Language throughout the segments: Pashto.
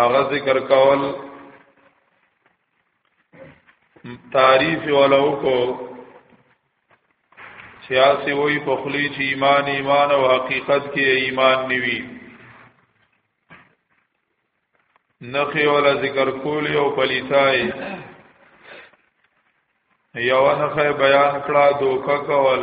هغه ذکر کول تعریف ولو کو سیاسی وای په خلی چې ایمان ایمان او حقیقت کې ایمان نیوي نخی ولا ذکر کولی او پلیتای یو نخی بیان کړه دوکا کول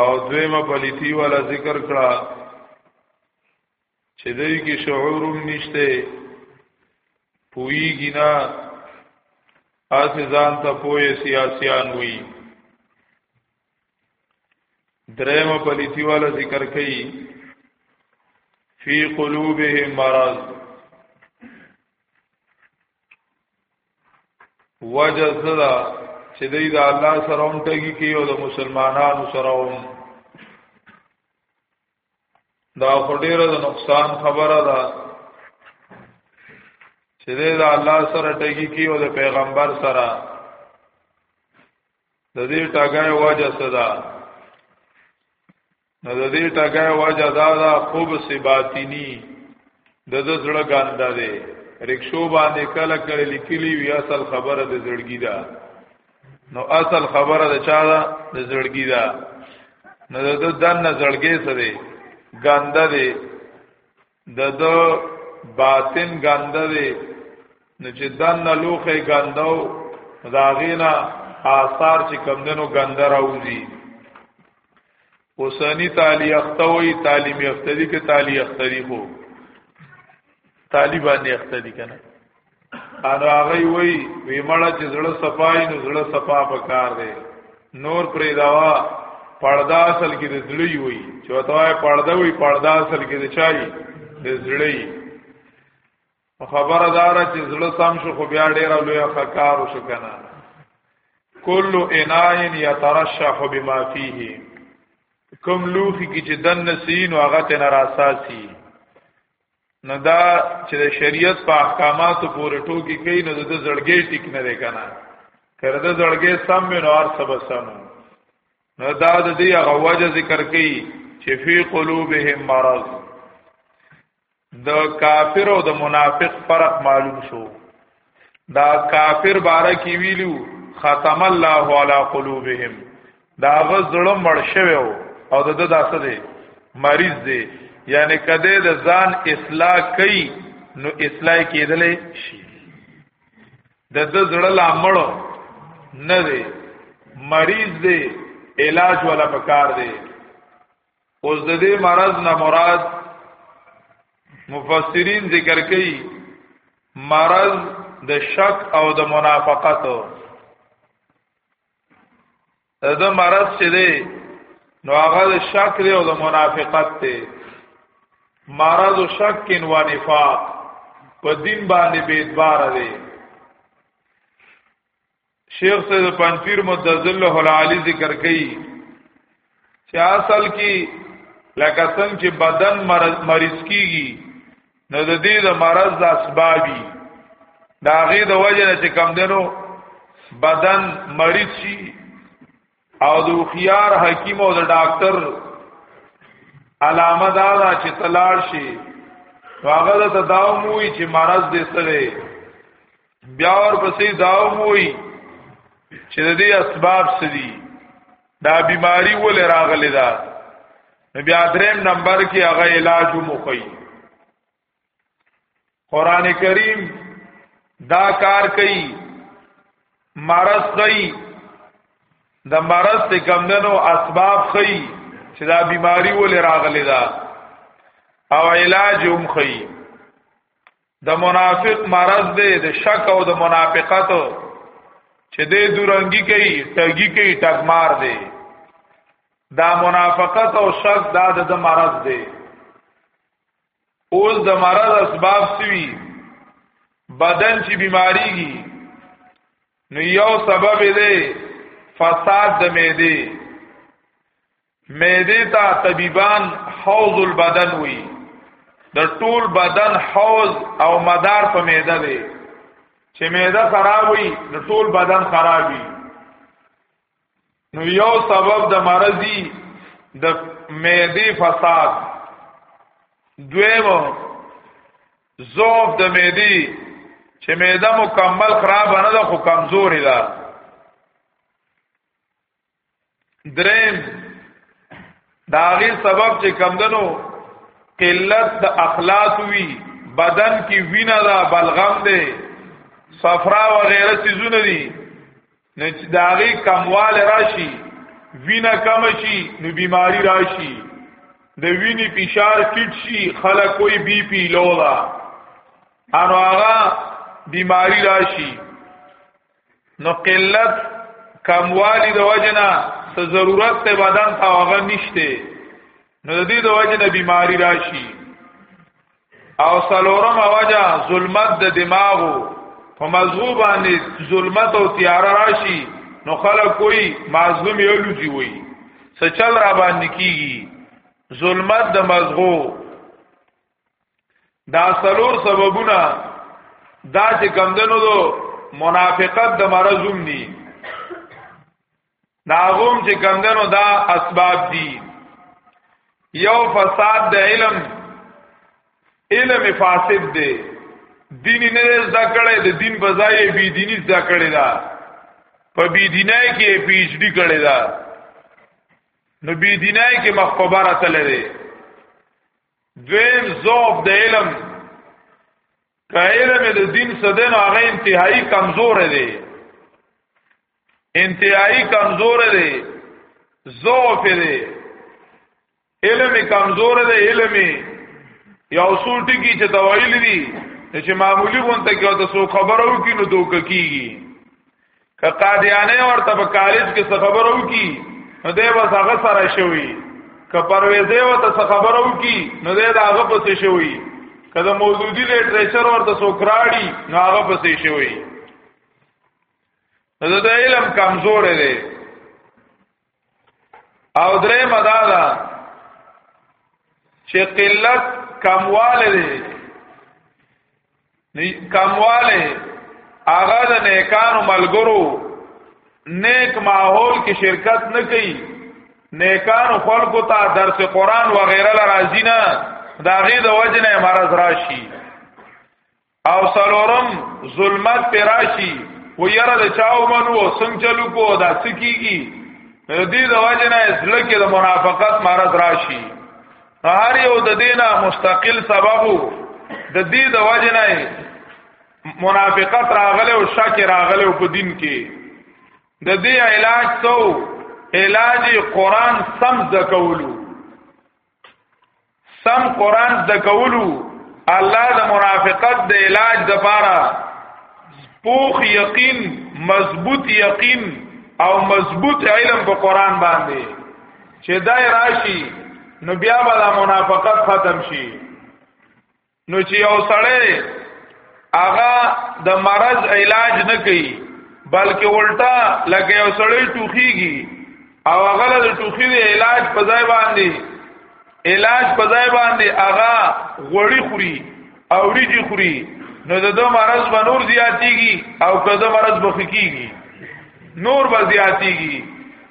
او دویمه پلیتی والا ذکر کړه چې دوی کې شعورم نشته پویږي نه اسه ځان ته پوي سیاسيان وي درېمه پلیتی والا ذکر کړي فی قلوبهم مرض وجه صدا چې دی د الله سره هم ټګي کوي او د مسلمانانو سره هم دا خډیره د نقصان خبره ده چې دی د الله سره ټګي کوي او د پیغمبر سره د دې ټګای وجه صدا نو د دې ټګه وجه دا دا خوب سی باطینی د د زړه ګاندا دی رکشو باندې کله کله لیکلی وی اصل خبره د زړګی ده نو اصل خبره د چا ده د زړګی ده نو د دن زړګې سره ګاندا دی د د باطن ګنده دی نو چې دنه لوخه ګندو دا غینا آثار چې کم دنو ګنده راوځي اوسانی تالی اختوی تالی می اختدی که تالی اختدی خو تالی باندې اختدی کنه انو هغه وی وی مړه چې زړه صفای نو زړه صفا پکار دی نور پرې داوا پړدا اصل کې د زړی وی چې وتاوای پړدا وی پړدا اصل کې د چای د زړی خبره دار چې زړه سم شو خو بیا ډیر لوی خکار وشو کنه کل اناین یترشح بما فیه کوم لوخي کې چې دن نسین او هغه ته ناراساسي نو دا چې د شریعت په احکاماتو پورې ټوکی کوي نو د زړګې ټیک نه دی کنه کړه د زړګې سم نو هر څه به سم نو دا د دې هغه وجه ذکر کوي چې فی قلوبهم مرض د کافر او د منافق فرق معلوم شو دا کافر باره کې ویلو ختم الله علی قلوبهم دا غزړه مړ شوی او د د داسه دی مریض دی یعنی کده د ځان اصلاح کوي نو اصلاح کېدلې شي د د زړه لا مړ نه دی مریض دی علاج ولا پکار دی اوس د دې مرض نه مراد مفسرین ذکر کوي مرض د شک او د منافقت دا مرض چې دی نو هغه د شک دی او د منافقت دی مرض او شک ان و نفاق په دین باندې بیدبار دی شیخ سید پنځپیر متذل له العالی ذکر کوي چې اصل کې لکه څنګه چې بدن مرض مریض کیږي نو د دې د مرض د اسبابي دا غي د وجه نه چې کم دنو بدن مریض شي او د خيار حکیم او د ډاکټر علامه دا ده چې تلاړ شي هغه د تداوم وي چې مرض دې سره بیا ور پسې داوم وي چې د دې اسباب سدي دا بیماری ول راغلی دا بیا دریم نمبر کې هغه علاج مخی قران کریم دا کار کوي مرض کوي د مرض ته کمندنو اسباب خي چې دا بیماری ولې راغلي دا او علاج هم خي د منافق مرض دی د شک او د منافقت چې دې دورنګي کوي ټګي کوي ټګمار دی دا منافقت او شک دا د مرض دی اوس د مرض اسباب سوي بدن چې بیماریږي نو یو سبب دی فساد د معده معده ته طبيبان حوض البدن وي د ټول بدن حوض او مدار په معده دی چې معده خراب وي د ټول بدن خراب وي نو یو سبب د مرضی د معدی فساد دویم زوف د معدی چې معده مکمل خراب نه ده خو کمزوري ده دریم داغي سبب چې کمدنو قلت د اخلاص وی بدن کې وینه ده بلغم ده صفرا و غیره سيزونه دي نه چې داغي کمواله راشي وینه کم شي نو بیماری راشي د ویني فشار کټ شي خلک کوئی بی پی لولا انو هغه بیماری راشي نو قلت کموالی د وجنه څه ضرورت ته بدن ته هغه نشته نو د دې د وجنه بیماری راشي او سلورم وجه ظلمت د دماغو په مزغو باندې ظلمت او تیار راشي نو خلک کوئی مظلوم یو لږي وي سچل را باندې کیږي ظلمت د مزغو دا سلور سببونه دا چې کمدنو دو منافقت د مرضوم ني دا غوم چې کمدنو دا اسباب دي یو فساد د علم علم فاسد دی دین نه زده کړي د دین په ځای بی دینی زده کړي دا په بی دینای کې پی ایچ ډی کړي دا نو بی دینای کې مخبره تل دی دویم زوف د علم که علم د دین سدن هغه انتهایی کمزور دی انتهایی کمزور دی ضعف دی علم کمزور دی علم یا اصول ټکی چې توایل دي چې معمولی غونته کې او تاسو خبرو کې نو دوک کیږي که قادیانه ورته په کالج کې څه خبرو کې نو دی بس هغه سره شوی که پرویزه ورته څه خبرو کې نو دی دا هغه پسې شوی که د موجودی لټریچر ورته سوکراړي نو هغه پسې شوی نو د علم کمزور دی او درې مدا دا چې قلت کمواله دی نه کمواله هغه د نیکانو ملګرو نیک ماحول کې شرکت نه کوي نیکانو خلکو ته درس قران و غیره لرازی نه دا غي د وجنه مرز راشي او سلورم ظلمت پر راشي و یره د چاو منو او څنګه چلو کو دا سکیږي دې د وجه نه اسله کې د منافقت مرض راشي هر یو د دینه مستقل سببو د دې د وجه نه منافقت راغله او شک راغله په دین کې د دې علاج څو علاج قران سم زکولو سم قران د کولو الله د منافقت د علاج د پاره پوخ یقین مضبوط یقین او مضبوط علم په قران باندې چې دای راشي نو بیا به منافقت ختم شي نو چې یو سړی هغه د مرض علاج نه کوي بلکې الټا لکه یو سړی ټوخیږي او هغه د ټوخي د علاج په ځای باندې علاج په ځای باندې هغه غوړی خوري او ریږي خوري نو د دو مرض به نور زیاتیږي او که د مرض بخکیږي نور به زیاتیږي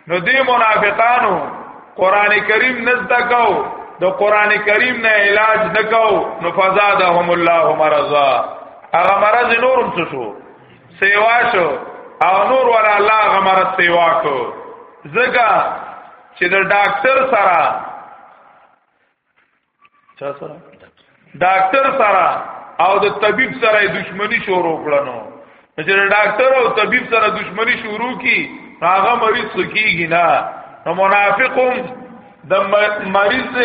نو دې منافقانو قران کریم نزدا کو د قران کریم نه علاج نکاو نو فزادهم الله مرضا هغه مرض نورم څه شو سیوا شو او نور ولا الله هغه مرض سیوا کو زګه چې د ډاکټر سره چا سره ډاکټر سره او د طبيب سره دښمنی شروع کړنو چې ډاکټر او طبيب سره دښمنی شروع کی هغه مریض سکیږي نه نو منافقم د مریض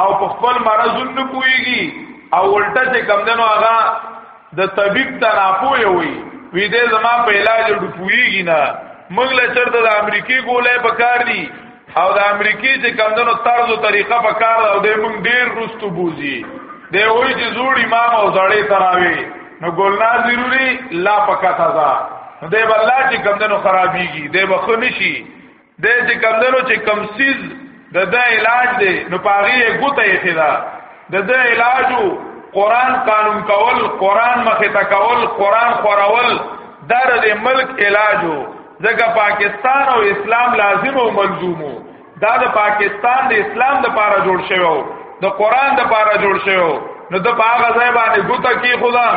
او په خپل مرض نه پويږي او الټه چې کم دنو هغه د طبيب ته ناپوه وي وی دې زما په علاج ډوپويږي نه موږ له چرته د امریکای ګولې په کار دي او د امریکای چې کمندونو طرز او طریقه په کار او دې موږ ډیر رستو بوزي دې وای چې زوړ امام او زړې تراوي نو ګولنا ضروری لا پکا تازه دې بل چې کمندونو خرابيږي دې بخنشي د چې کمدنو چې کم سیز د د علاج دی نو پاغي یې ګوته یې خدا د د علاجو قران قانون کول قران مخه تا کول قران خورول در د ملک علاجو ځکه پاکستان او اسلام لازم او ملزومو دا د پاکستان د اسلام د پاره جوړ شوی د قران د پاره جوړ شوی نو د پاغه ځای باندې ګوته کی خدا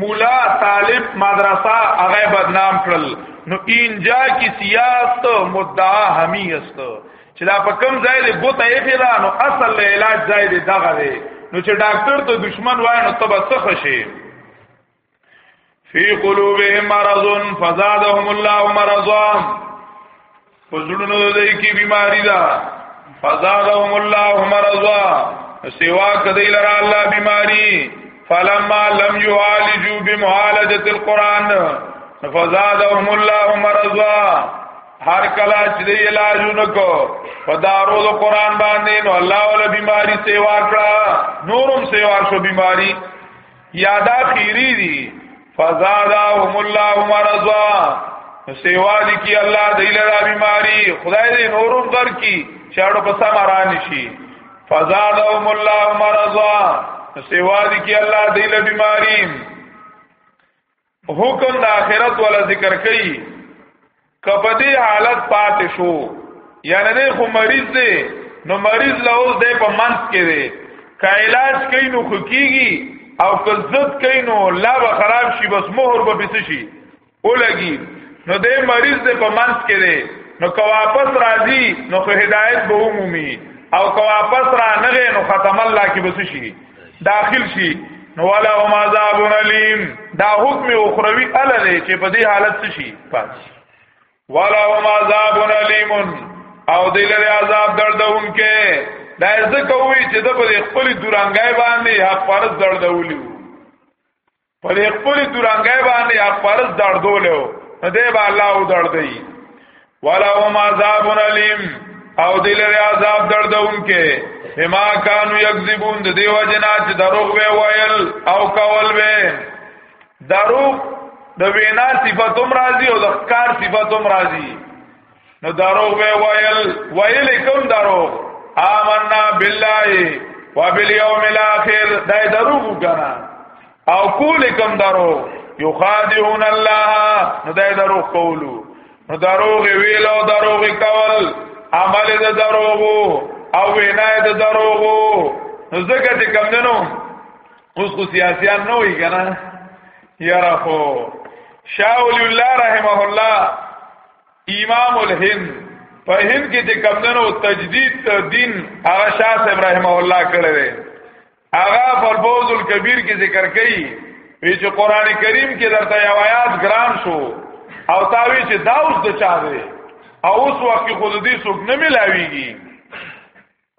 مولا طالب مدرسه هغه بدنام کړل نو اینجا کی سیاست مدعا همی است چې دا په کم ځای دی ګوته یې پیدا نو اصل له علاج ځای دی دغه دی نو چې ډاکټر ته دشمن وای نو تب څه خشي فی قلوبهم مرض فزادهم الله مرضا پزړونو دای کی بیماری دا فزادهم الله مرضا سوا کدی لرا الله بیماری فلما لم يعالجوا بمعالجه القران فزادهم الله مرضا هر کلا چې دی علاج نکو په دارو د قران باندې نو الله ولا بیماری سیوا کړه نورم سیوا شو بیماری یادا خیری دی فزادهم الله مرضا سیوا دی کی الله دیل را بیماری خدای دې نورم در کی چاړو په سم رانی شي فزادهم الله مرضا سیوا دی کی الله دیل بیماری حکم د آخرت ولا ذکر کوي کپدی حالت پاتې شو یعنی د خو مریض دی نو مریض له اوس د په منځ کې دی کا علاج کوي نو خکېږي او که زد کوي نو لا به خراب شي بس مهر به بس شي ولګي نو د مریض د په منځ کې دی نو که واپس راځي نو خو هدایت به ومومي او که واپس را نغې نو ختم الله کې بس شي داخل شي نو ولا هم عذاب علیم دا حکم اخروی اله دی چې په دې حالت څه شي پات ولا هم عذاب علیم او دلر عذاب دردون کې دا ځکه وی چې د په خپل دورانګای باندې حق فرض دردولیو په دې خپل تورانګې باندې یا فرض دردولو نو دې به الله او دردي ولهم عذاب الیم او دې لري عذاب دردونکې بما كانوا يكذبون د دیو جنا چې دروغ وی ویل او کول وی دروغ د وینا صفاتوم راضی او د ښکار صفاتوم راضی نو دروغ به ویل ویل کوم دروغ آمنا بالله وبالیوم الاخر دا دروغ کنه او کول کوم دروغ یخادعون الله نو دا دروغ کولو نو دروغ ویل او دروغ کول عمل د دروغ او وینا د دروغ نو زګه دې کم دنو اوس خو سیاسيان نه وي کنه یاره خو شاول الله رحمه الله امام الهند په هند کې چې کمندنو تجدید دین هغه شاه ابراهیم الله کړی دی هغه فربوز الکبیر کې ذکر کړي چې قران کریم کې درته یو آیات ګران شو او تاوی چې دا اوس د چا دی او اوس وخت کې خود دې څوک نه ملاويږي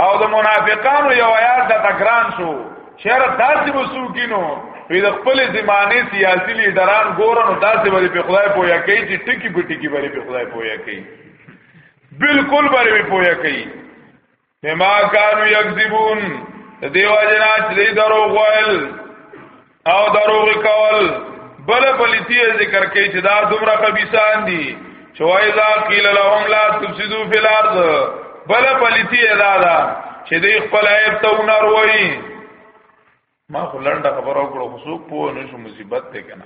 او د منافقانو یو آیات د تکران شو شهر داسې مسوکینو وی د خپل زمانه سیاسي لیډران ګورنو داسې باندې په خدای پویا کوي چې ټکی په ټکی باندې په خدای پویا کوي بالکل باندې پویا کوي بما كانوا يكذبون دیو جنا چې دروغ وایل او دروغ کول بل پلیتی ذکر کوي چې دا دومره خبيسان دي چې وای ذا قیل لهم لا تفسدوا فی الارض بل پلیتی ادا دا چې دې خپل عیب ته ونر وای ما خو لنډه خبره وکړو خو څوک په نشو مصیبت ته کنه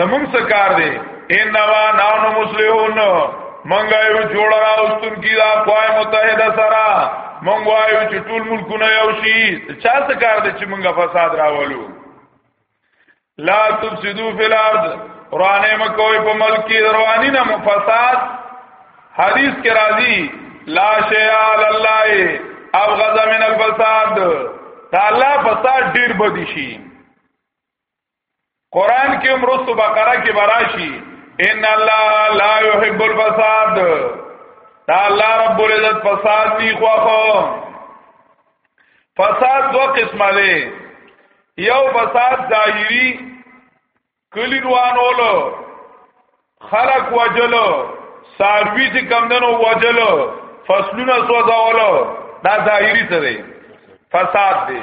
زمون سکار دی انما نانو مسلمون منګا یو جوړ راوستون کی دا قوای متحده سره منګا یو چې ټول ملکونه یو شي چا سکار دی چې منګا فساد راولو لا تفسدو فی الارض قرانه مکوې په ملک کې رواني نه مفساد حدیث کې راځي لا شیء لله ابغض من الفساد تعالی فساد ډیر بدی شي قران کې هم رسو بقره کې براشي ان الله لا يحب الفساد دا الله رب العزت فساد نه خوښو فساد دو قسمه دی یو فساد ظاهری کلی روانولو خلق وجلو ساروی چې کمدنو وجلو فصلونه سوځولو دا ظاهری څه دی فساد دی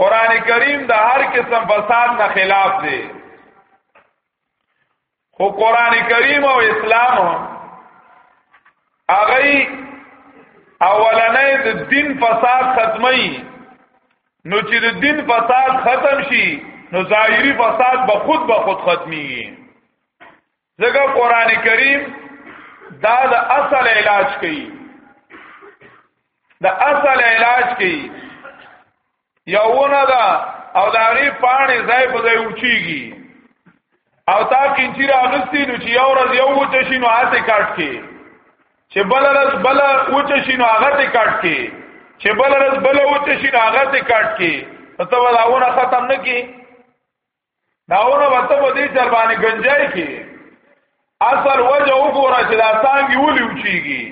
قران کریم د هر قسم فساد نه خلاف دی خو قران کریم او اسلام هغه اولنې د دین فساد ختمي نو چې د دین فساد ختم شي نو ظاهری فساد به خود به خود ختمي ځکه قران کریم دا د اصل علاج کوي د اصل علاج کوي یوونه دا او دا غي پانی ځای په ځای اوچیږي او تا کینچی را اغستی نو چې یو ورځ یو وچه شي نو هاته کاټ کې چې بل ورځ بل وچه شي نو هغه ته کاټ کې چې بل ورځ بل وچه شي نو هغه ته کاټ کې ته ولاونه ختم نه کی داونه وته په دې چر باندې گنجای کې اصل وجه وګوره چې دا څنګه ولي وچیږي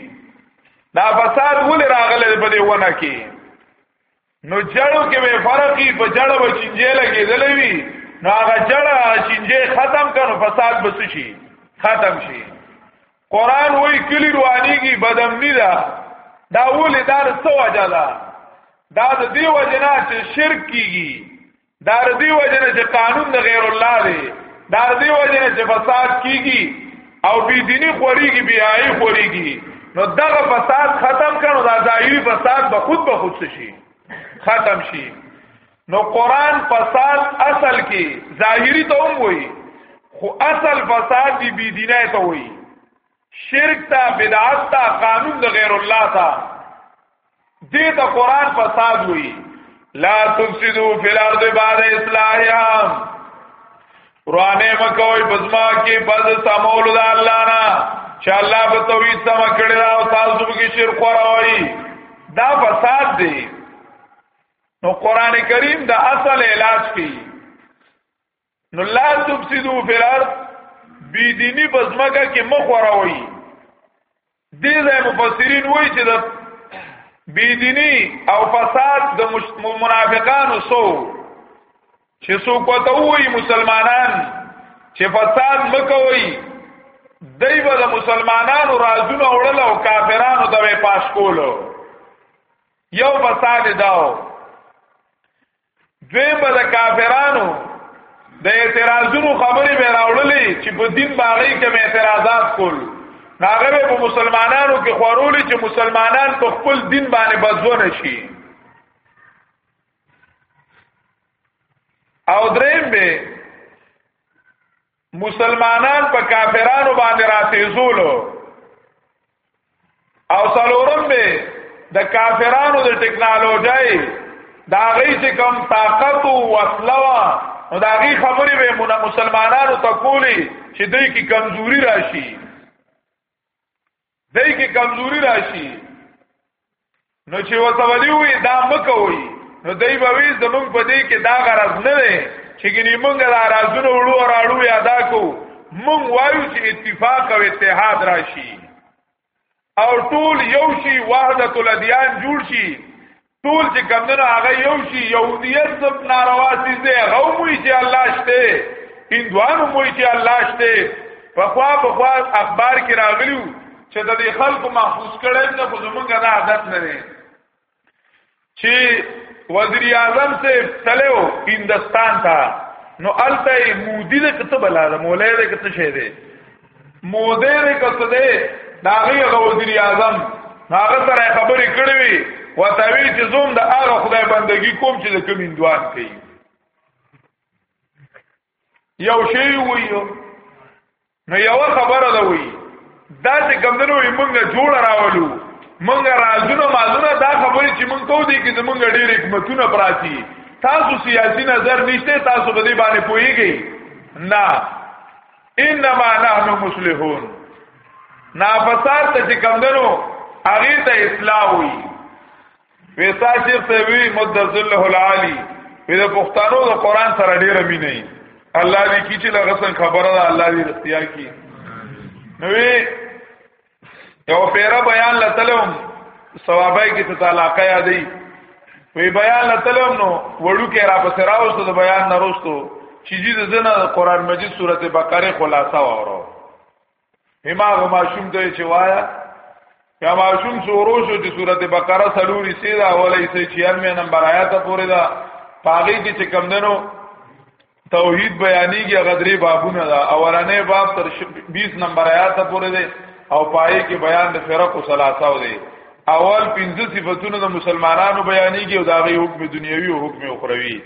دا فساد ولې راغله په دې ونه کې نو جړو کې به فرقي په جړو به چنجې لګېدلې وي نو هغه جړه چنجې ختم کړو فساد بس شي ختم شي قران وی کلی روانيږي بدمنی دا دا ولې دار سو وجه دا دا د دې وجنا چې شرک کیږي دا ردی وجنه چې قانون د غیر الله دی دا ردی وجنه چې فساد کیږي او بی دینی خوریږي بیاي خوریږي نو دغه فساد ختم کړو دا ظاهری فساد به خود به خود شي ختم شي نو قران فساد اصل کې ظاهری ته هم وایي خو اصل فساد دی بی دینه ته وایي شرک تا بدعت تا قانون د غیر الله تا دې ته قران فساد وی لا تفسدو فی الارض بعد اصلاحها روانه مکوې بزما کې بز سمول د الله نه چې الله په توحید سم کړی دا او تاسو به شرک وراوي دا فساد دی نو قران کریم دا اصل علاج کی نو لا تفسدو فی الارض بی دینی بزمکه کې مخ وراوي دې ځای مفسرین وایي چې د بی دینی او فساد د منافقانو سو چې سو کوته وایي مسلمانان چې فساد مکوي دای به د مسلمانانو رازونه وړل او کافرانو ته پاش کولو یو فساد داو دوی به د کافرانو د اعتراضونو خبرې به راوړلې چې په دین باغې کې به اعتراضات کول هغه به مسلمانانو کې خورولې چې مسلمانان په خپل دین باندې بزونه شي او دریم به مسلمانان په کافرانو باندې راتېزولو او څلورم به د کافرانو د ټکنالوژي دا غي چې کم طاقت او وسلوا نو دا غي خبرې به مون مسلمانانو ته کولی چې دوی کې کمزوري راشي دای کې کمزوري راشي نو چې وتولی وي دا مکوي نو دای به وي زمونږ په دې کې دا غرض نه دی چې ګنې مونږ دا رازونه وړو او راړو یادا کو مونږ وایو چې اتفاق او اتحاد راشي او ټول یو شي وحدت الادیان جوړ شي ټول چې کمنه هغه یو شي يهودیت سب ناروا سي دي هغه موي چې الله شته هندوانو موي چې الله شته په خوا په خوا اخبار کې راغلیو چې د دې خلکو محفوظ کړي نه خو زمونږ نه عادت نه دي چې وزیر اعظم سے تلو هندستان ته نو الته مودی د کتب لاله مولای د کتب شه دی مودیر کسده داغی غو وزیر اعظم هغه سره خبرې کړې وي وتاوی چې زوم د هغه خدای بندگی کوم چې د کوم اندوان کوي یو شی ویو نو یو خبره ده وی دا چې کمندونو یې مونږه جوړ راولو مونږه راځونو مازونه دا خبرې چې مونږ کو دي کې زمونږ ډېر حکمتونه پراتی تاسو سیاسي نظر نشته تاسو به دې باندې پوهیږئ نه انما نحن مصلحون نافساد ته چې کمندنو هغه ته اصلاح وي ویسا شیخ ته وی مدذل العالی وی د پښتنو د قران سره ډیره مینه ای الله دې کی چې لغسن خبره ده الله دې رښتیا کی نو یو پیرا بیان لتلم ثوابای کې ته طلاقه یادې وی بیان لتلم نو وړو کې را پسې راوستو د بیان نروستو چې دې د زنه قران مجید سورته بقره خلاصه وره هما غما شوم ته چې وایا یا معشوم سورو شو چې سورته بقره سلوري سیدا اولې سي 96 نمبر آیات پورې دا پاغي کې چې کم دنو توحید بیانېږي غدری بابونه دا اورانه باب تر 20 نمبر آیات پورې دی او پای کې بیان د فرق او ثلاثه دی اول پنځه صفاتونه د مسلمانانو بیانېږي او دا غي حکم دنیوي او حکم اخروی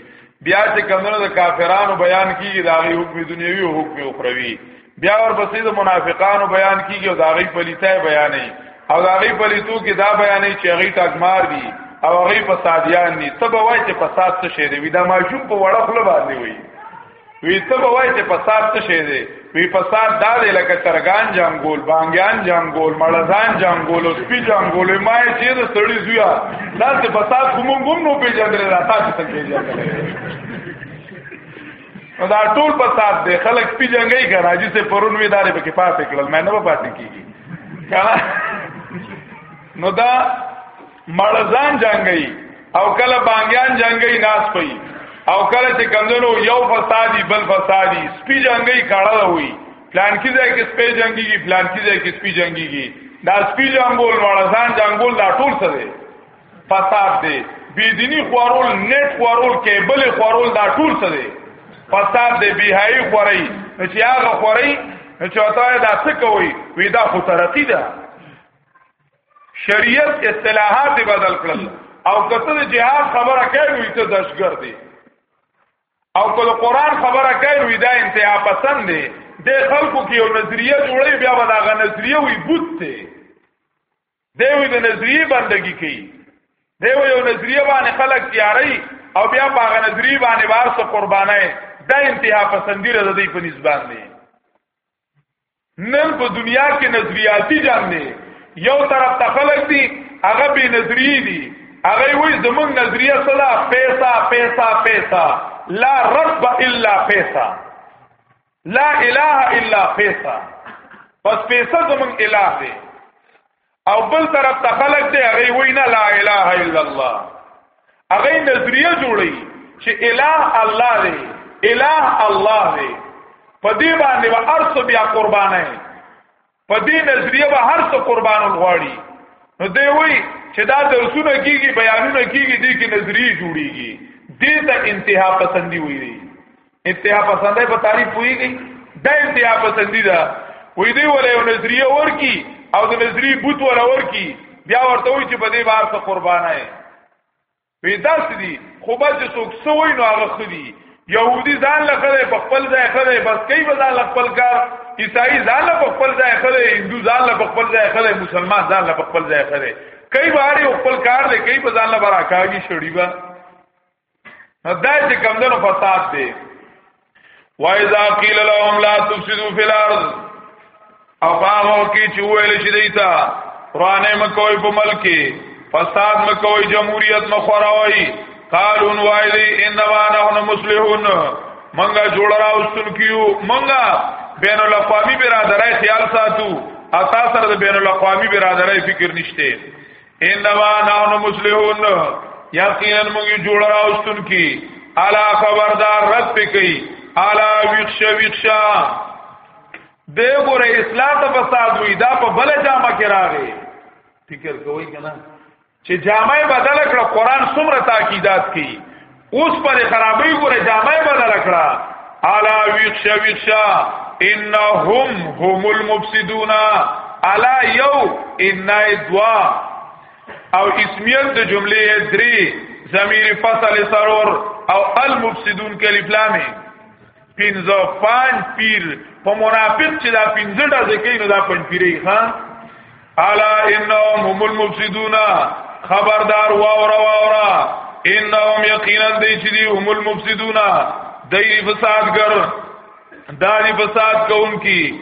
بیا چې کمنو د کافرانو بیان کیږي دا غي حکم دنیوي او حکم اخروی بیا ورپسې د منافقانو بیان کیږي او دا غي پلیتای بیانې او دا غي پلیتو کې دا بیانې چې غي ټاکمار دي او غي فسادیان دي ته به وای چې فساد څه شي دی دا ماشوم په وړه خپل باندې وي وی ته به وای چې فساد څه شي دی وی فساد دا دی لکه ترغان جنگول بانګیان جنگول مړزان جنگول او سپی جنگول ما چې د سړی زویا دا څه فساد کوم کوم نو پیژندل راته څه پیژندل نو دا ټول فساد دی خلک پی جنگي کنه چې څه پرون وی داري پکې پاتې کړل مې نه پاتې کیږي کنه نو دا مړزان جنگي او کله بانګیان جنگي ناس پي او کله چې کمندونو یو فسادي بل فسادي سپی جنگي کړه وي پلان کې ځای کې سپی جنگيږي پلان کې ځای کې سپی جنگيږي دا سپی جنگول مړزان جنگول دا ټول څه دی فساد دی بيديني خورول نت خورول کیبل خورول دا ټول څه دی فساد دی بهای خوري چې هغه خوري چې وتا دا څه کوي وی دا خو ترقی ده شریعت اصطلاحات بدل کړل او کته د جهاد خبره کوي ته دشګر دی او کله قران خبره کوي دا انتها پسند دی د خلکو کې یو نظریه جوړي بیا به دا غ نظریه وي بوت ته دی وی د نظریه بندگی کوي دی وی یو نظریه باندې خلک تیاری او بیا په هغه نظریه باندې بار څه قربانای دا انتها پسندی را دی په نسبت دی نن په دنیا کې نظریاتی جنگ دی یو طرف ته خلک دي هغه به نظریه دي هغه وی زمون نظریه صدا پیسا پیسا پیسا لا رب الا پیسا لا اله الا فیصا پس پیسه زمون اله دی او بل طرف ته خلق دی هغه وینا لا اله الا الله هغه نظریه جوړی چې اله الله دی اله الله دی په دې باندې و ارث بیا قربانه په دې نظریه به هر څه قربانون غواړي نو دی وی چې دا درسونه کیږي بیانونه کیږي دې کې نظریه جوړیږي دې ته انتها پسندي وی دی انتها پسندای په تعریف ویږي دا انتها پسندي ده وی دی ولې یو نظریه ورکی او د نظریه بوت ور ورکی بیا ورته وی چې په دې بار څه قربانای وی داسې دي خو به چې څوک سوی نو هغه خدي يهودي ځان له خره په خپل ځای خره بس کوي به ځان له خپل کار عیسائی ځان له خپل ځای خره هندو ځان له خپل ځای خره مسلمان ځان له خپل ځای خره کوي به هر خپل کار دی کوي به ځان له براکاږي شړي به دا چې کمندونو فساد دی وایذا قیل لهم لا تفسدوا فی الارض او هغه کی چې ویل شي دیتا قرانه مکوې په ملک فساد مکوې جمهوریت مخوراوي قالوا وایلی انما نحن مصلحون منګه جوړ راوستل کیو منګه بین الاقوامی برادرای خیال ساتو اتا سره د بین الاقوامی برادرای فکر نشته انما نحن مسلمون یقینا موږ جوړ راوستون کی الا خبردار رد پکې الا ویښ ویښ دې ګوره اسلام ته فساد وی دا په بل جامه کې راغی فکر کوي کنه چې جامه بدل کړه قران څومره تاکیدات کوي اوس پر خرابې ګوره جامې بدل کړه الا ویښا ویښا انهم هم المفسدون الا یو ان دوا او اسمیت د جملې درې ضمیر فصل سرور او المفسدون کلف لامه پنځه پنځ پیر په منافق چې دا پنځه ډزې کوي نو دا پنځ پیری ها الا انهم هم المفسدون خبردار واورا واورا انهم یقینا دی چې دی هم المفسدون دای فسادګر دای فساد کوونکی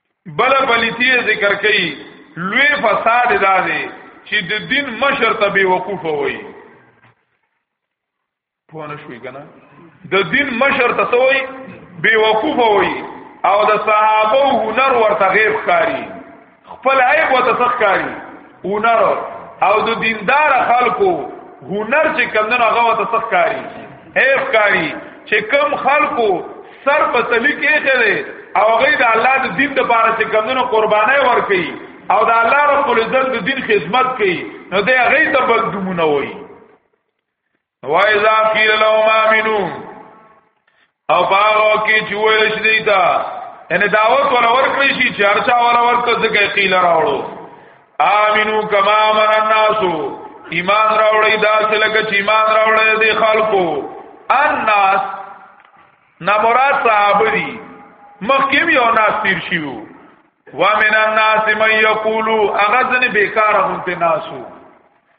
بل پلیتی ذکر کړي لوی فساد دا دی چې د دین مشر ته به وقوف وای په نه شوي کنه د دین مشر ته وای به وقوف وای او د صحابه هنر ورته غیب کاری خپل عیب وته څخ کاری هنر او د دیندار خلکو هنر چې کمنه هغه ته سخت کاری هیف کاری چې کم خلکو سر په تلی کې خره او غي د الله د دین د بار چې کمنه قربانای ور کوي او د الله رب العزت د دین خدمت کوي نو د غي ته بګدمونه وایي وایذا قیل لهم امنو او باغو کې چې ویل شي دی تا ان دعوت ولا ورکړي شي چې ارچا ولا ورکړي ځکه قیل راوړو امنو کما امن الناس ایمان راوړی دا چې لکه چې ایمان راوړی دی خلکو الناس نا مراد صحابه دي مخکیم یو ناس تیر شیو ومن الناس من یقولو اغزن بیکار هم تی ناسو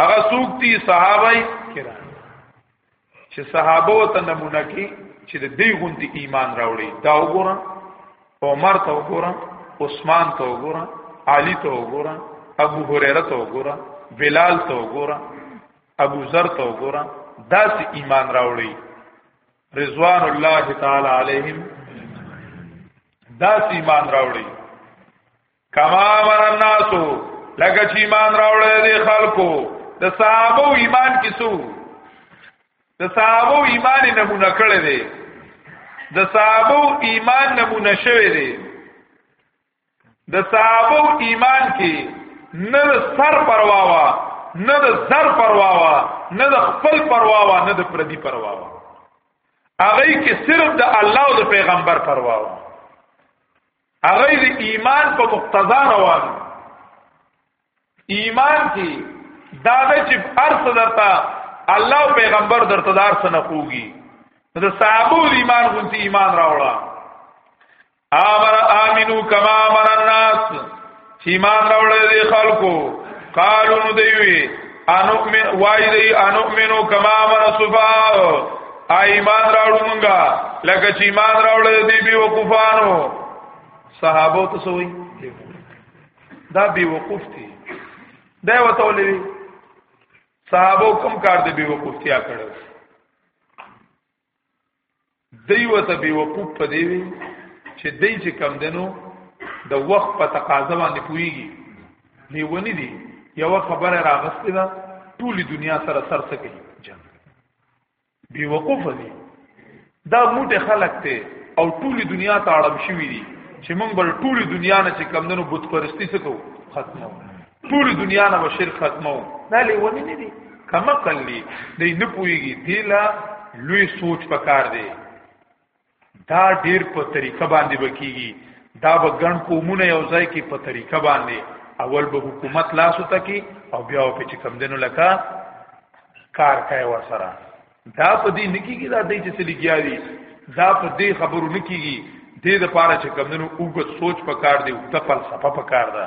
هغه څوک دي صحابه کرام چې صحابه وته نمونه کې چې د دې غونډې ایمان راوړي دا وګوره عمر ته وګوره عثمان ته وګوره علی ته وګوره ابو هريره ته وګوره بلال ته وګوره ابو ذر ته وګوره داسې ایمان راوړي رضوان الله تعالی علیهم داسې ایمان راوړي کما من الناس لکه چې ایمان راوړل دي خلکو د صحابه ایمان کیسو د صحابه ایمان نمونه کړی دی د صحابه ایمان نمونه شوی دی د صحابه ایمان کې نه د سر پروا وا نه د زر پروا وا نه د خپل پروا وا نه د پردي پروا وا هغه کې صرف د الله او د پیغمبر پروا وا هغه د ایمان په مقتضا روان ایمان کې دا د چې ارث درته الله او پیغمبر درته دار سره خوږي د صحابو ایمان غونتی ایمان راوړه امر امنو کما امر الناس چې ایمان راوړل دي خلکو قالو نو دی وی انو من وای دی انو منو کما من صفا ایمان راوړو مونږه لکه چې ایمان راوړل دي بي وقفانو صحابو ته سوې دا بي وقف دي دا وته ولې صحابو کوم کار دي بي وقفتیا کړو دی وته به وقوف په دی وی چې دی چې کم دنو د وخت په تقاضا باندې پويږي لیونی دی یو خبره راغستې ده ټولي دنیا سره سر سکي جنگ بي وقوف دي دا موټه خلق ته او ټولي دنیا ته اړم شوی دي چې موږ بل ټولي دنیا نه چې کم دنو بت پرستی سکو ختمو ټول دنیا نه بشیر ختمو دا لیونی نه دي کما کلی دی نه پويږي دیلا لوی سوچ پکار دی دا ډیر په طریقه باندې بکیږي دا به ګڼ قومونه یو ځای کې په طریقه باندې اول به حکومت لاس وته کی او بیا په چې کم دینو لکا کار کوي ور سره دا په دې نکیږي دا دې چې سلیګیا دي دا په دې خبرو نکیږي دې د پاره چې کم دینو اوګه سوچ پکار دی او د فلسفه پکار ده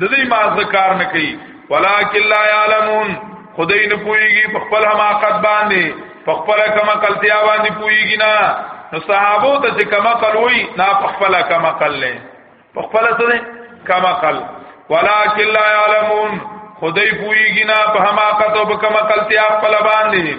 د دې ما ذکر نه کوي ولکن لا يعلمون خدای نه پويږي په خپل حماقت باندې په خپل کما کلتیا باندې پويږي نه نو صحابو ته چې کما کلوي نه په خپل کما کل نه په خپل څه نه کما کل ولکن لا يعلمون خدای پويږي نه په حماقت او په کما کلتیا خپل باندې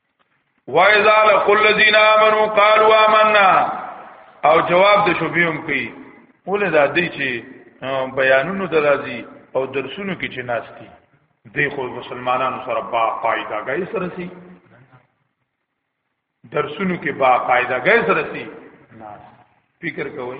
وایذا لقل الذين امنوا قالوا آمنا او جواب د شوبیم کوي ولې دا دی چې بیانونو درازي او درسونو کې چې ناشتي دی خو مسلمانانو سره با قاعده غي سره سي درسونو کې با قاعده غي سره سي ناس فکر کوئ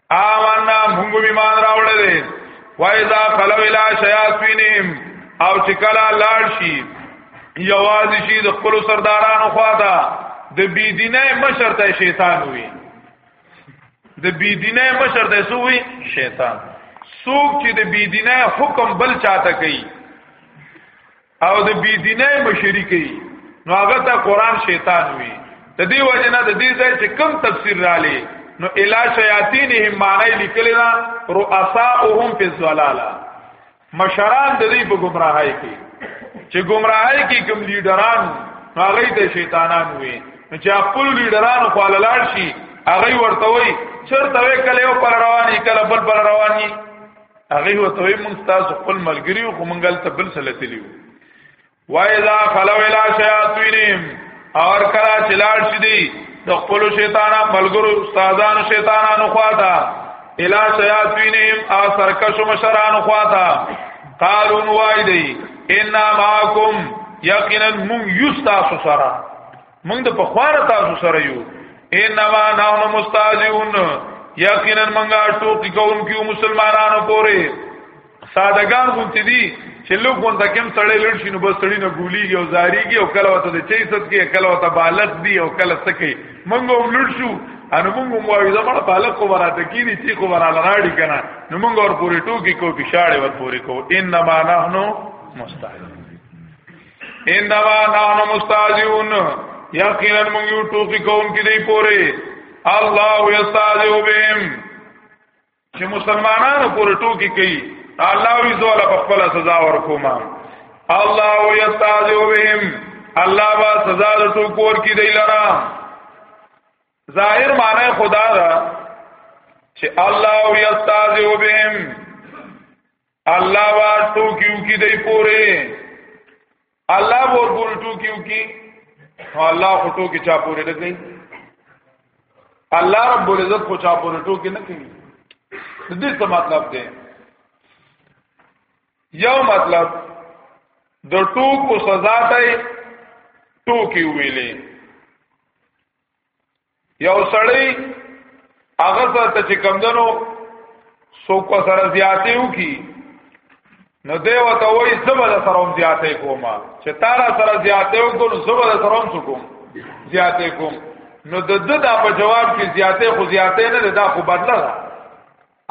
آمنا موږ ایمان راوړل دي وایذا خلو الی شیاطینهم او چې کله لاړ شي یوازې شي د خپل سردارانو خواته د بی دینه مشر ته شیطان وي د بی دینه مشر ته سوې شیطان څوک چې د بی دینه حکم بل چاته کوي او د بی دینه مشری کوي نو هغه ته قران شیطان وی د دې وجنه د دې ځای چې کم تفسیر را لې نو الا شیاطینهم معنی لیکل نه رؤساهم فی الضلاله مشران د دې په گمراهۍ کې چې گمراهۍ کې کوم لیډران هغه ته شیطانان وی نو چې خپل لیډران خو لاله شي هغه ورته وی چرته کله یو پر رواني کله بل پر رواني هغه وته وي مونږ تاسو خپل ملګری خو مونږ ته بل سره تلیو وایذا خلو الی شیاطینهم اور کرا چلاړ شې دي د خپل شیطانانو ملګرو استادانو شیطانانو خواته الی شیاطینهم ا سرکشو مشرانو خواته قالون وای دی ان معکم یقینا مون یستاسو سره موږ د پخواره تاسو سره یو انما نحن مستاذون یقینا موږ ټوکی کوونکو مسلمانانو پورې سادهګان غونتی دي چې لوګ غون ته کم سړی لړ شي نو بس سړی نه ګولیږي او زاریږي او کله وته د چي ست کې کله وته بالغ دی او کله سکه موږ هم لړ شو ان موږ هم وایو دا مړه بالغ کو وراته کیږي چې کو وراله راړي کنه نو موږ ور پورې ټوکی کو پښاړې ور پورې کو انما نحنو مستعد انما نحن مستاذون یقینا موږ یو ټوکی کون کې دی پوره الله یستاذو بهم چې مسلمانانو پوره ټوکی کوي الله وی زوال په خپل سزا ورکوما الله یستاذو بهم الله با سزا د ټوکور کې دی لرا ظاهر معنی خدا دا چې الله یستاذو بهم الله وا ټوکیو کی دی پوره الله ور ګول ټوکیو کی الله خو ټوکی چا پوره نه کوي الله رب العزت خو چا پوره ټوکی نه کوي د دې څه مطلب دی یو مطلب د ټوکو سزا ته ټوکی ویلې یو سړی هغه ته چې کمدنو څوک سره زیاتې وکي نو دی وته وای زبر سره هم زیاتې کوم چې تارا سره زیاتې وکړو زبر سره هم څوکم زیاتې کوم نو د د دا په جواب کې زیاتې خو زیاتې نه ده دا خو بدله ده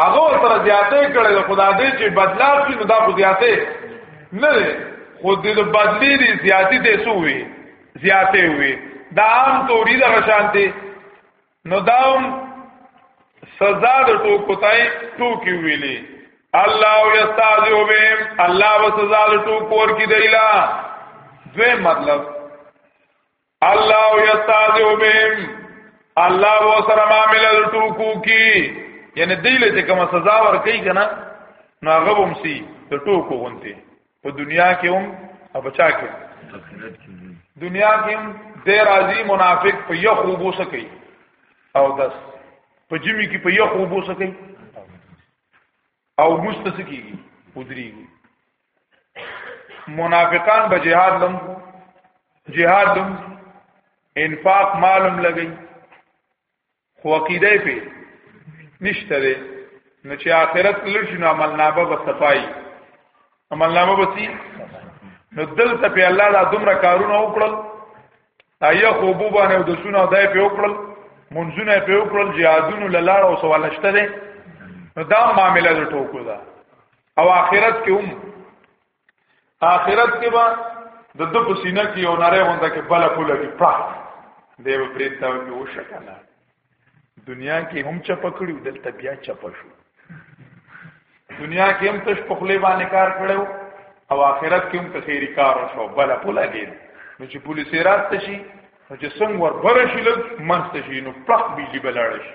هغه سره زیاتې کړې ده خدا دې چې بدلا شي نو دا خو زیاتې نه ده خو دې د بدلی دي زیاتې دې سوې زیاتې وي دا عام توري د غشانتي نو دا هم سزا د ټوکو تای ټوکی ویلي الله یستاذو بهم الله وسزا د ټوکور کی دیلا دوی مطلب الله یستاذو بهم الله و سره معاملې ټوکو کی یعنی دیله چې کوم سزا ور کوي کنه نو هغه هم سي ته ټوکو غونته په دنیا کې هم او بچا کې دنیا کې هم د راضي منافق په یو خوبو سکی او دس په جمی کې په یو خوبو سکی او مستسکیږي پودریږي منافقان به جهاد لم جهاد لم انفاق مالم لګي خو عقیده په نشته ده نو چې آخرت لږ نو عمل نامه به صفای عمل نامه به سي نو دلته په الله دا دومره کارونه وکړل ایا خو بو باندې د سونه دای په وکړل منځونه په وکړل جهادونو لاله او سوال نشته ده نو دا معاملې د ټوکو ده او آخرت کې هم آخرت کې به د د په سینه کې یو نری غونډه کې بل په لګي پړه دی به پرې تا کې وشه کنه دنیا کې هم چپ کړو دلته بیا چپ شو دنیا کې هم تش په خلی باندې کار کړو او آخرت کې هم تخیری کار وشو بل په لګي نو چې پولیس رات شي نو چې څنګه ور بره شي لږ منځ شي نو پړه بيجي بلاړ شي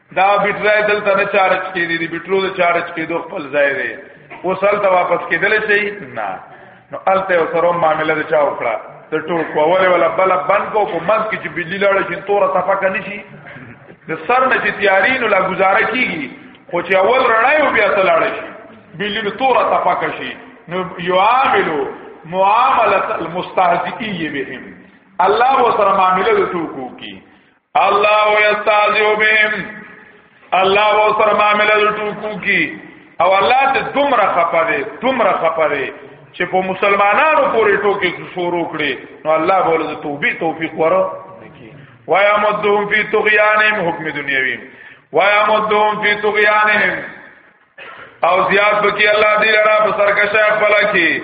دا بیټرای دلته نه چارج کېدی دی بیټرو د چارج کېدو خپل ځای دی اوس هلته واپس کېدل شي نه نو هلته یو سره معامله د چا وکړه د ټوکو اول ولا بل بند کو په منځ کې چې بلی لاړ شي توره صفقه نشي د سر نه چې تیاری نو لا گزاره کیږي خو چې اول رڼای او بیا تلاړ شي بلی نو توره صفقه شي نو یعاملو معامله المستهزئیه بهم الله وسره معامله د ټوکو کی الله ويستاذو بهم الله و سره معاملې ټوکو کی او الله ته دومره خپه دی دومره خپه دی چې په مسلمانانو پورې ټوکې شروع کړي نو الله به له توبې توفیق ورو وای امدهم فی طغیانهم حکم دنیوی وای امدهم فی طغیانهم او زیاد بکی الله دې لرا په سرکشه خپل کی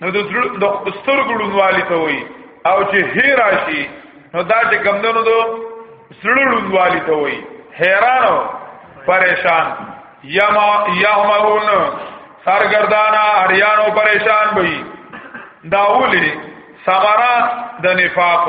نو د سترګو ړوندوالي ته وایي او چې هیر راشي نو دا چې کمدنو دو سړو ړوندوالي ته وایي حیران او پریشان یما یهمرون سرګردانا اریان او پریشان وي داولی سمرا د نفاق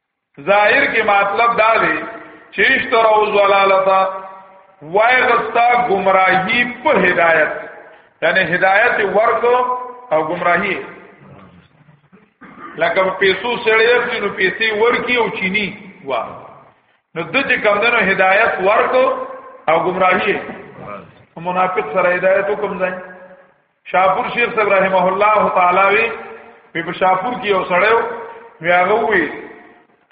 ظاهر کې مطلب دا دی چې اشتراو زلالتا وای غستا گمراهی په هدایت یعنی هدایت ورک او گمراهی لکه پیسو سړی چې نو پیسې ورکی او چینی وا نو د چې کمندونو هدایت ورک او گمراهی منافق سره هدایت کوم ځای شاپور شیخ صاحب رحمه الله تعالی وی په بشاپور کې یو سړیو وی هغه وی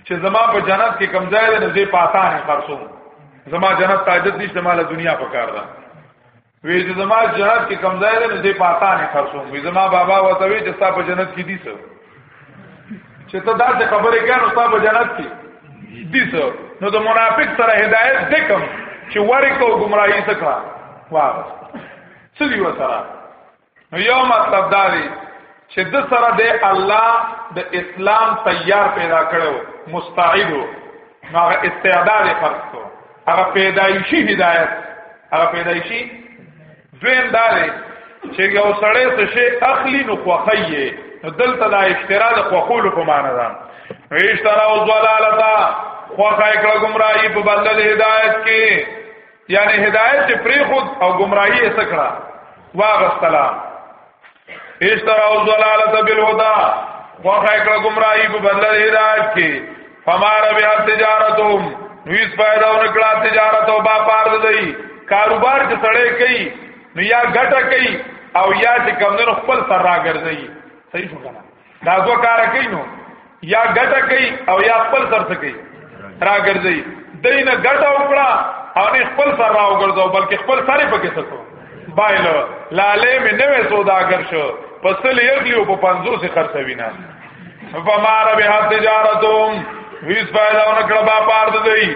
چې زما په جنت کې کم ځای نه زی پاتا نه خرڅو زما جنت تاجت نشته مال دنیا په کار ده وی چې زما جنت کې کم ځای نه زی پاتا نه خرڅو وی زما بابا وته وی چې تاسو په جنت کې دي څه چې ته دا څه خبرې کوي نو تاسو په جنت کې دي څه نو د منافق سره هدایت دکم چې ورکو گمراهی څخه واغ څه دی وسره نو یو مطلب دا دی چې د سره د الله د اسلام تیار پیدا کړو مستعد نو هغه استعداد فرض کو هغه پیدایشي هدایت هغه پیدایشي دویم دا دی چې یو سړی څه شي اخلي نو خوخیه نو دلته دا اشترا د خوخول په معنی ده نو اشترا او ضلالتا خوخای کړه گمراهي په بدل هدایت کې یعنی هدایت چې پری خود او گمراهی یې سکړه واغستلا اشترا او ضلالت بالهدى واخا کړه گمراهی په بدل هدایت کې فمار بیا تجارتهم نویس فائدہ ونکړه تجارت او با پار دی کاروبار چې سړی کوي نو یا ګټه کوي او یا چې کمندونو خپل سر راګرځي صحیح شو کنه دا دوه کار کوي نو یا ګټه کوي او یا خپل سر څه کوي راګرځي دین ګټه وکړه او نه خپل سر راو ګرځاو بلکې خپل سر په کې سکو بایل لاله مې نوې سوداګر شو پسل یغلی او په 500 خرڅوي نه فمار به تجارتهم هیڅ فائدہ ونکړه با پار دی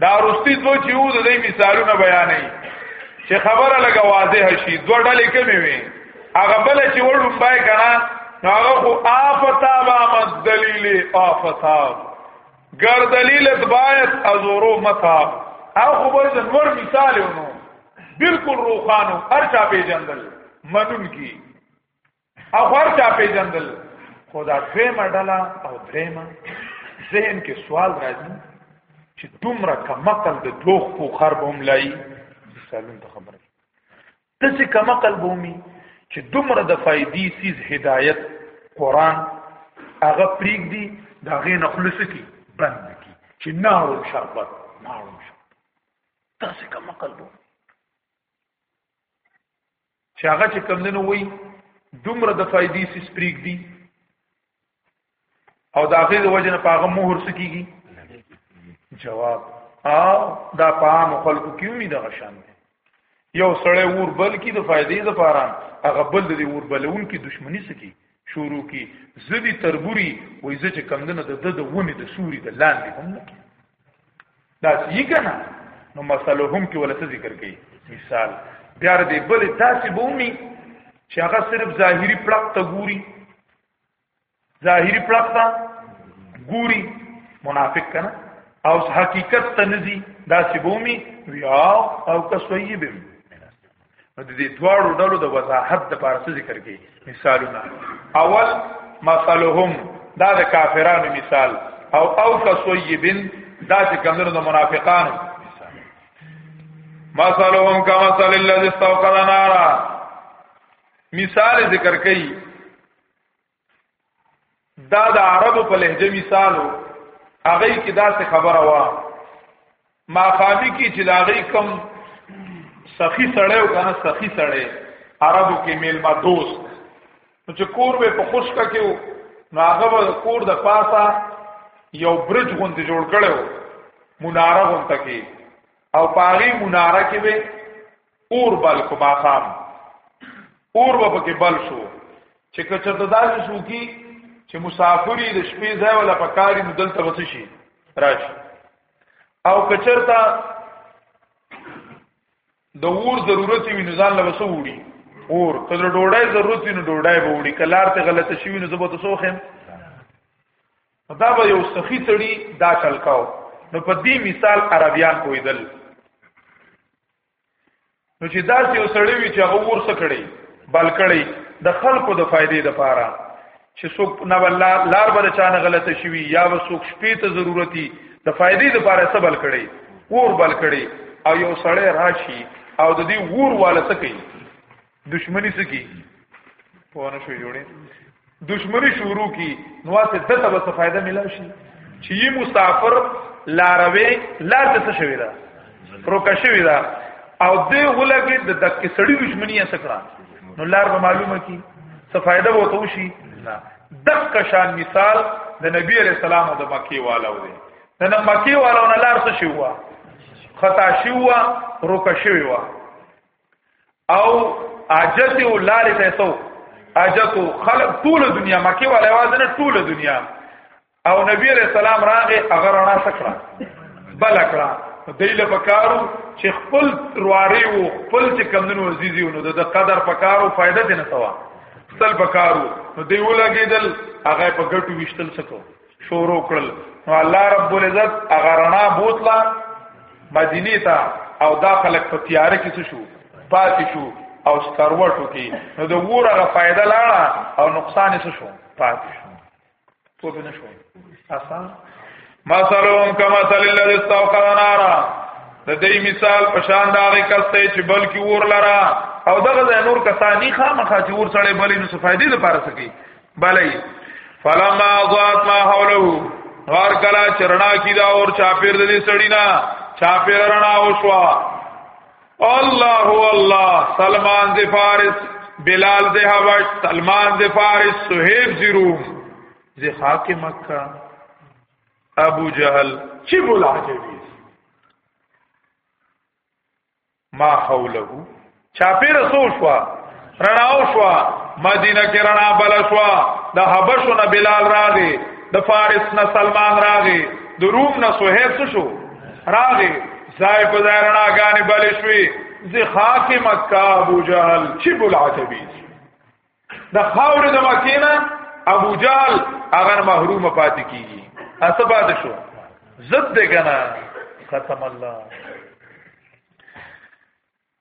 دا رستی دو چې وو د دې مثالونه بیانې چې خبره لګه واضح شي دوه ډلې کمې وي هغه بل چې ورډم بای کنه نو هغه خو آفتا با مدلیل آفتا ګر دلیل باید ازورو متا هغه خو بل نور مثال ونو بالکل روخانو هر چا پیجندل منون کی او هر چا پیژندل خدا دوی مډلا او درېما ذهن کې سوال راځي چې دومره کمقل د دوخ په خر بوم لای سالون ته خبره ته چې کمقل بومي چې دومره د فائدې سیز هدایت قران هغه پریګ دی دا غې نخلص کی بند کی چې نارو شربت نارو شربت تاسو کمقل بومي چې هغه چې کم نه وي دومره د فائدې سي سپریک دي او دا غیر وجنه په هغه مهر سکیږي جواب او دا پام خلکو کیومي د غشان دی یو سړی ور بل کی د فائدې د پاره هغه بل دی ور بلون کی دشمنی سکی شروع کی زدی تربوري وای زه چې کمندنه د د ونی د سوري د لاندې هم نه دا سی کنه نو مسلو هم کې ولته ذکر کړي مثال بیا دې بل داسې بومي چې هغه صرف ظاهري پړق ته ګوري ظاهري پړق ته ګوري منافق کنه او حقیقت ته نزي داسې بومي ویاو او کسویبم د دې دواړو ډلو د وضاحت د پاره څه ذکر کړي مثالونه اول مثلهم دا د کافرانو مثال او او کسویبن دا چې کمنو د منافقانو مثلهم کما مثل الذي استوقد نارا مثال ذکر کړي دا د عربو په لهجه مثالو هغه کې دا څه خبره وا ما خامي کې چې لاغي کم سخی سړی او کنه سخی سړی عربو کې میلما دوست نو چې کور به په خوشکا کې نو هغه کور د پاسا یو برج غوند جوړ کړو مناره غوند کې او پاغي مناره کې به اور بل کو ماقام اور به پکې بل شو چې کچته داسې شو کی چې مسافری د شپې ځای ولا پکاري نو دلته وسه شي راشي او کچرتا د اور ضرورت وي نو ځان له وسه وړي اور کله ډوډۍ ضرورت وي نو ډوډۍ به وړي کلار ته غلطه شي نو زبوت سوخم دا به یو سخی تړي دا چلکاو نو په دې مثال عربيان کویدل نو چې داسې یو سړی وي چې هغه ورسه کړي بل کړي د خلکو د فائدې لپاره چې څوک نه ولا لار بل چانه غلطه شوي یا و څوک شپې ته ضرورتي د فائدې لپاره څه بل کړي ور بل کړي او یو سړی راشي او د دې ور والا څه کوي دشمنی سکی پوانه شو جوړې دشمنی شروع کی نو ته دته به فائدہ ملو شي چې یي مسافر لاروي لار ته شوی دا روکه شوی دا او دې ولګي د دکې سړی دشمنی یې سکړه نو لار به معلومه کی څه فائدہ وو ته شي نه دک شان مثال د نبی علیہ السلام او د مکی والو دی د مکی والو نه لار څه شو خطا شو روکه شوی و او اجت او لارې ته سو اجت خلق ټول دنیا مکه ولا आवाज نه ټول دنیا او نبی علیہ السلام راغه هغه رڼا سکړه بل کړه دیله پکارو چې خپل رواري وو خپل چې کمندونو عزیزي ونو د قدر پکارو فائدہ دې نه سوا خپل پکارو نو دی ولګیدل هغه په ګټو وشتل سکو شروع کړل نو الله رب العزت هغه رڼا بوتلا مدینه ته او دا خلک په تیار کې شو پاتې شو او ستروټو کې نو د وور هغه فائدہ لاړه او نقصان یې شو پاتې شو په دې نشو اسان مثلهم کما مثل الذي استوقد نارا د دې مثال په شان دا غي کسته چې بلکې ور لرا او دغه نور کسانی خامخا چې ور سره بلې نو فائدې لپاره سکی بلې فلما ضاعت ما حوله غار کلا چرنا کی دا اور چاپیر د دې سړی نه چاپیر رڼا وشوا الله الله سلمان ذی فارس بلال ذی حبش سلمان ذی فارس صہیب ذی روم ذی خاک مکہ ابو جہل چی بولا جوی ما حوله چاپیر سو شو رڼا شو مدینه کې رڼا بل شو د حبشو نه بلال راغی د فارس نه سلمان راغی د روم نه سہیب شو راغی ځای په ځای رڼا غانې بل شوې زخاک مکه ابو جهل چې بل عجبی د خاورې د مکینه ابو جال هغه محروم پاتې کیږي اسه پات شو زد دې کنه ختم الله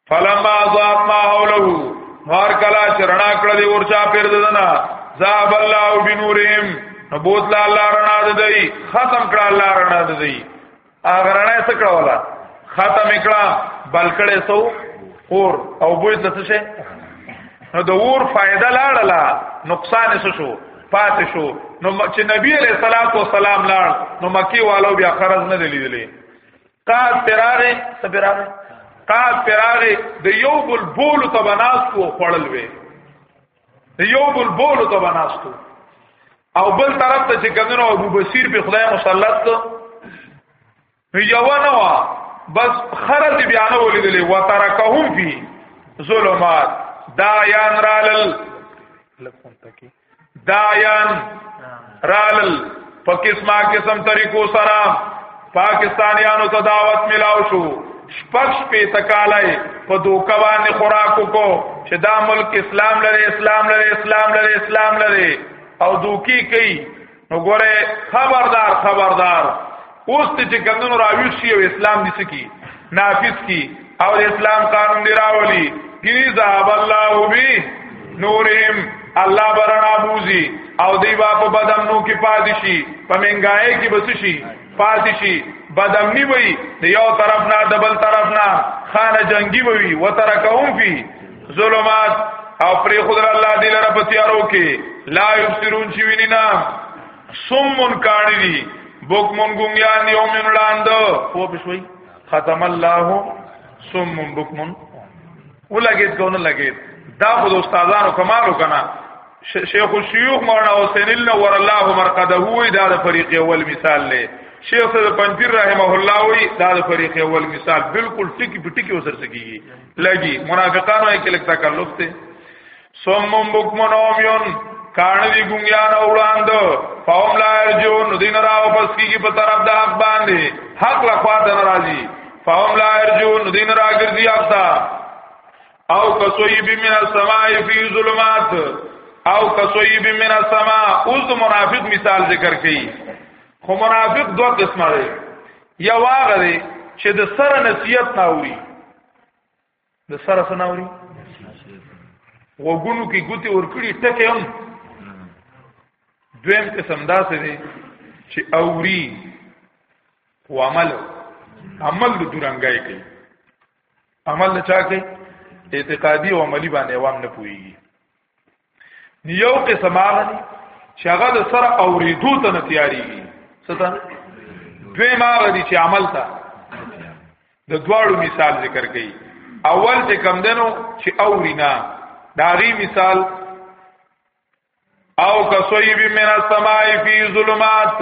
فلما ضاق ما حوله مار کلا چرنا کړ دې ورچا پیر ددنا ذاب الله بنورهم نبوت لا الله رڼا ددی ختم کړ الله رڼا ددی هغه رڼا څه کړه ولا ختم کړه بل کړه سو اور او بوې د څه شي نو د اور فائدہ لاړه نقصان څه شو پات شو نو چې نبی علیہ الصلوۃ والسلام لاړ نو مکی والو بیا خرج نه لیدلې قات پراغه سپراغه قات پراغه د یو بل بول تبناس کو خړل وی یو بل بولو ته بناستو او بل طرف ته چې کمنو ابو بصیر په خدای مسلط ته یو نه وا بس خرج بیا نه ولیدلې و ترکهم فی ظلمات دا یان رالل لکون تکي دایان رالل په قسمه قسم طریقو سره پاکستانیانو ته دعوت ملاو شو شپږ په تکالای په دوکه باندې خوراک کو چې دا ملک اسلام لري اسلام لري اسلام لري اسلام لري او دوکي کوي نو ګوره خبردار خبردار اوس ته چې کمونو راویو شي او اسلام دې سکی نافذ کی او اسلام قانون دی راولی کی ذهب الله بی نورهم الله برنا بوزي او دی با په بدمنو کې پادشي په منګای کې بسشي پادشي بدمنی وي د یو طرف نه د بل طرف نه خانه جنگي وي وترکهم فی ظلمات او پری خدای الله دې لره په تیارو کې لا یبصرون شي ویني نه سمون کانی دی بکمون گنگیان دی اومین لاند پو پشوی ختم الله سمون بکمون او لگید کونه لگید دا خود استادانو کمالو کنا شیخ الشیوخ مولانا حسین الله ور الله مرقده وی دا د فریق اول مثال لے شیخ صدر پنځیر رحمه الله وی دا د فریق اول مثال بالکل ټکی په ټکی وسر سکیږي لګي منافقانو یې کلک تکلف ته سمم بکمن اومیون کان دی ګنګیان اولاند فهم لا ارجون دین را واپس کیږي په طرف د حق باندې حق لا خوا ته ناراضي فهم لا ارجون دین را ګرځي اپتا او کسویب من السماء فی ظلمات او کسویب من السماء اوس د منافق مثال ذکر کړي خو منافق دوه قسمه دی یا واغه دی چې د سره نصیحت ناوري د سره سناوري وګونو کې ګوتې ورکړي ټکه هم دویم قسم داسې دی چې اوري خو عمل عمل د دورنګای کوي عمل چا کوي اعتقادي او عملی باندې عوام نه پويږي یو قسم هغه دي چې هغه د سره اوریدو ته نه تیاریږي څه دوی ما غدي چې عمل ته د دواړو مثال ذکر کړي اول چې کم دنو چې اورینا داغي مثال او کسوی بی من السماء فی ظلمات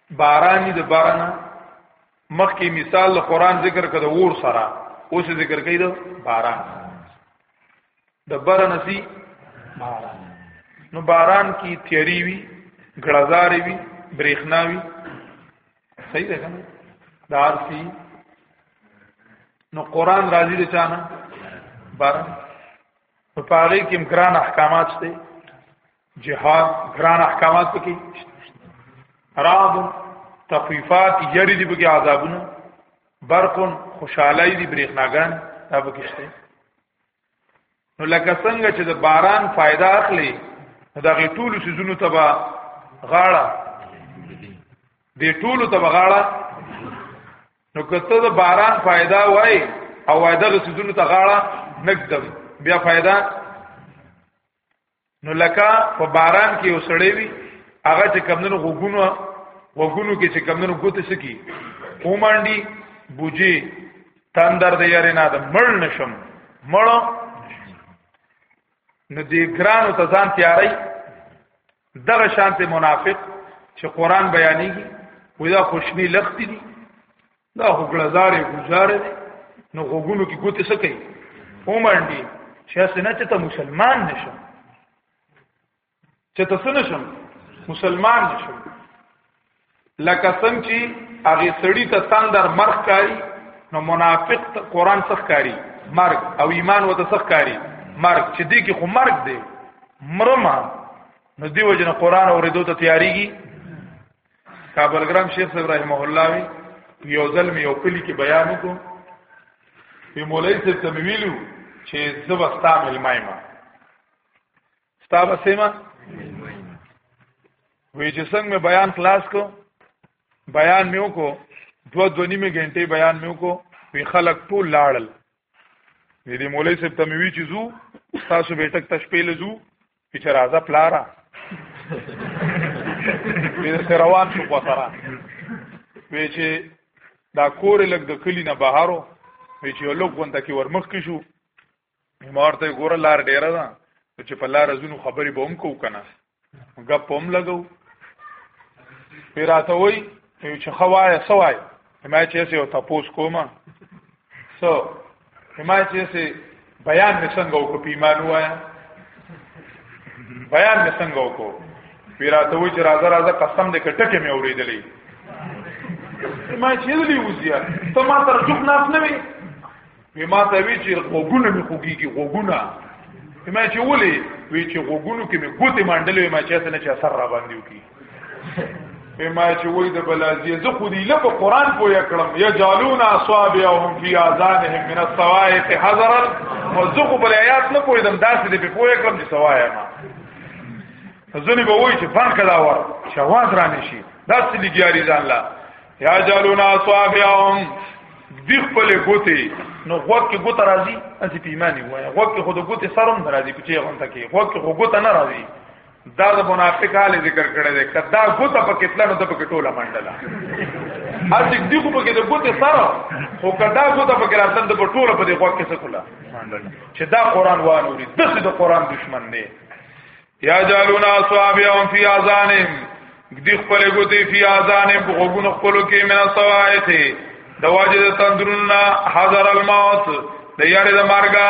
بارانی د بارنا مخکې مثال د قران ذکر کړه د ور سره اوس ذکر کوي د باران د باران سي باران نو باران کی تیری وی غړزار وی برېښنا وی صحیح ده کنه دار سی نو قران راضی دي چانه باران په پاره کې امکان احکامات شته جهاد ګران احکامات پکې رعد تخفیفات یری دی پکې عذابونه برقون خوشحالي دی برېښناګان دا پکې شته نو لکه څنګه چې د باران فائدہ اخلي دا غي ټول سيزونو تبا غاړه دې ټول تبا غاړه نو کته د باران فائدہ وای او وای دغه سيزونو ته غاړه نګدم بیا فائدہ نو لکه په باران کې یو سړی وي هغه چې کمندونو غوګونو وګونو کې چې کمندونو ګوت سکی اومانډي بوجي تندر د یاري نه د مړ نشم مړ نو دې ګرانو ته ځان تیاری دغه شانته منافق چې قران بیانېږي ودا خوشنی لخت دي دا خو ګلزارې ګلزارې دي نو غوګونو کې ګوتې څه کوي اومنډي چې اسنه چې ته مسلمان نشم چې ته څه نشم مسلمان نشم لکه څنګه چې هغه سړی ته تندر مرخ کاری نو منافق ته قران څخ کاری مرګ او ایمان وته څخ کاری مرګ چې دې کې خو مرګ دی مرما نو دی وجنه قران اوریدو ته تیاریږي کابلګرام شیخ صاحب رحمه الله وی یو ځل مې یو کلی کې بیان وکړو په مولای صاحب ته ویلو چې زبستا ملمایما ستا بسېما وی چې څنګه مې بیان خلاص کو بیان مې وکړو دوه دوه نیمه غنټې بیان مې وکړو وی خلک ټول لاړل دې مولای صاحب ته مې وی چې زو تاسو به ټک تشپېل زو چې راځه پلاره دې سره روان شو په سره وی چې دا کور لګ د کلی نه بهارو وی چې لوګ غونډه کې ورمخ کې شو مارته ګور لار ډیره ده چې په لار زونو خبرې به هم کو کنه غپ هم لګو پیراته وای چې خوای سوای ما چې یو تاسو کومه سو ما چې سي بیان مې څنګه وکړ په ایمان وایا بیان مې څنګه وکړ پیراته و چې راځه راځه قسم دې کټکه مې اورېدلې ما چې دې وزیا ته ما تر څوک ناس نه وي وی ما ته وی چې غوګونه مې خوګيږي غوګونه ما چې ولې وی چې غوګونو کې مې ګوتې منډلې ما چې څه نه چې اثر را باندې وکي ما چې وای د بلازی زه خو دی له قرآن پوی کړم یجالون اصابعهم فی اذانهم من الصواعق حذرا وزخو بل آیات نه پوی دم داسې دی پوی کړم چې سوایا ما ځنی به وای چې فن کدا ور شواز را نشي داسې لګیاري ځان لا یجالون اصابعهم دی خپل ګوتی نو غوږ کې ګوت راځي اسی پیمانی وای غوږ کې خود ګوت سرم راځي په چې غونته کې غوږ کې خو ګوت نه راځي دا د منافق حال ذکر کړی دی کدا ګوته په کتل نو د په ټوله منډله هر چې دی خو په کې د ګوته سره خو کدا ګوته په کې راتل د په ټوله په دې خوا کې څه کوله چې دا قران وانوري د څه د قران دشمن دی یا جالون اصحابهم فی اذانهم دی خپل ګوته فی اذانهم په غوګونو خپل کې منا سوایت د واجد تندرنا حذر الموت د یاره د مرګه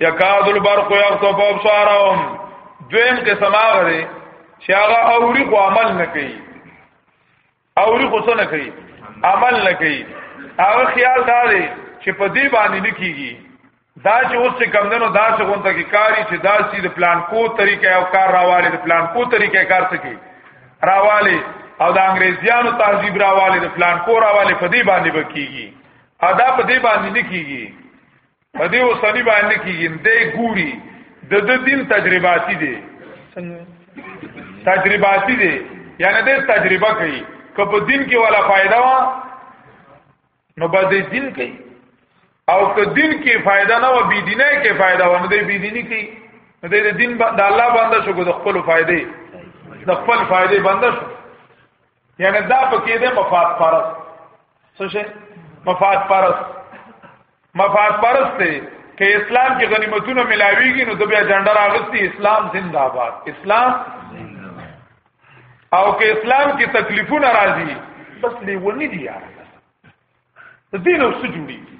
یکاد البرق یخطف ابصارهم دویم قسم هغه دی چې هغه اوري خو عمل نه کوي اوري خو څه نه کوي عمل نه کوي هغه خیال دا دی چې په دې باندې نه کیږي دا چې اوس څه کم دنو دا څه غونته کې کاری چې دا سي د پلان کو طریقې او کار راواله د پلان کو طریقې کار څه کوي راواله او د انګريزيانو تهذیب راواله د پلان کو راواله په دې باندې بکیږي ادا په دې باندې نه کیږي په دې وسلی باندې کېږي دې ګوري د د دین تجرباتي دي تجرباتي دي یعنی دې تجربه کوي که په دین کې ولا فائدہ وا نو به دې دین کوي او که دین کې فائدہ نه و بی دینه کې فائدہ و نو دې بی دیني کوي نو دې دین د الله باندې شو د خپل فائدې د خپل فائدې باندې شو یعنی دا پکې ده مفاد پرس څه شي مفاد پرس مفاد پرس ته کې اسلام کې غنیمتونه ملاويږي نو د بیا جنډا راغستي اسلام زنده آباد اسلام او کې اسلام کې تکلیفونه راځي بس لیونی دی یار د دین او څه جوړیږي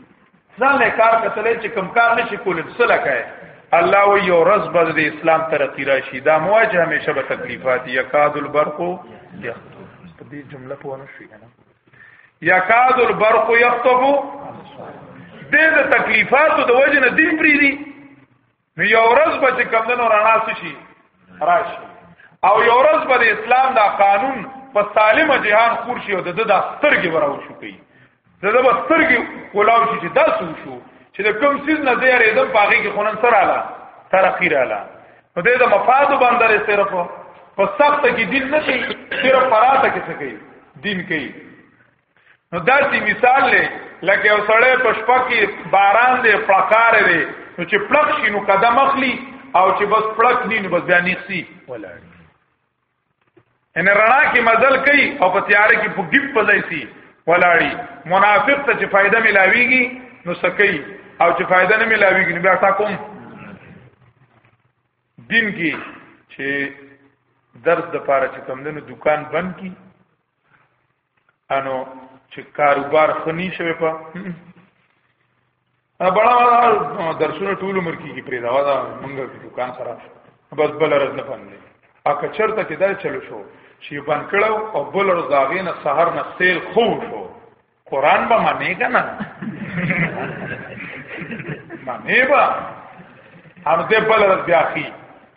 ځان له کار کتلې چې کم کار نشي کولای څه لکه الله و یو ورځ به د اسلام ترقی راشي دا مواجه همیشه به تکلیفات یکاد البرق یخطو په دې جمله په ونه شي کنه یکاد البرق یخطو دې د تکلیفاتو د وجه نه دین پری دي نو یو ورځ به چې کمندونو رڼا شي راشي او یو ورځ به د اسلام دا قانون په سالم جهان خور شي او د د سترګې وراو شو کوي د د سترګې کولاو شي چې دا سو شو چې د کوم سیز نه دی اړې د پاغي کې خونن سره اله ترقی رااله نو د د مفاد باندې صرف په سخت کې دین نه کوي صرف فراته کې څه کوي دین کوي نو دا چې مثال لې لکه یو سړی په شپه کې باران دی پړکار دی نو چې پړک شي نو قدم اخلي او چې بس پړک ني نو بس بیا نیخسي ولاړ ان رڼا کې مزل کوي او په تیار کې په ګپ پځای سي ولاړی منافق ته چې فائدہ ملاويږي نو سکی او چې فائدہ نه ملاويږي نو بیا تا کوم دین کې چې درس د پاره چې کم دنو دکان بند کی انو چې کاروبار خني شوی په ا بڑا درسونه ټول عمر کیږي پرې دا دا موږ دکان سره بس بل رز نه پندې ا کچرته کې دا چلو شو چې بن کړو او بل رز داغې نه سحر نه سیل خو شو قران به معنی کنه معنی با هم دې بل رز بیا خي